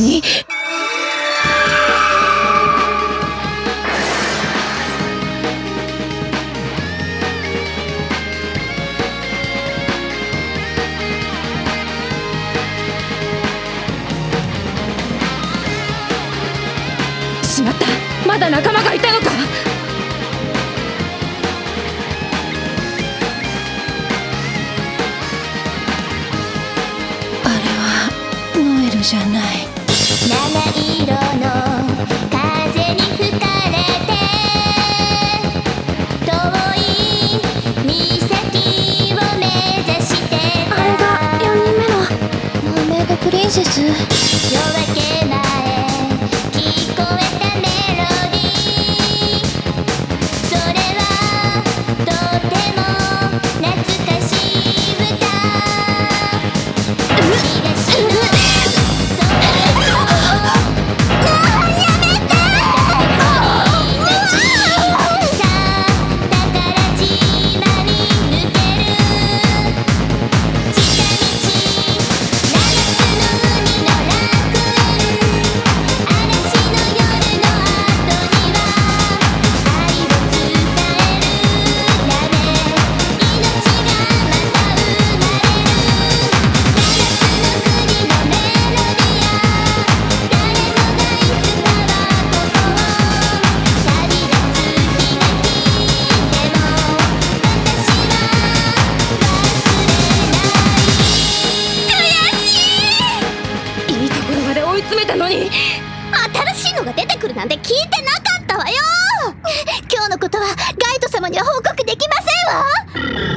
何しまった。まだ仲間がいたのか。あれはノエルじゃない。七色い詰めたのに新しいのが出てくるなんて聞いてなかったわよ。今日のことはガイド様には報告できませんわ。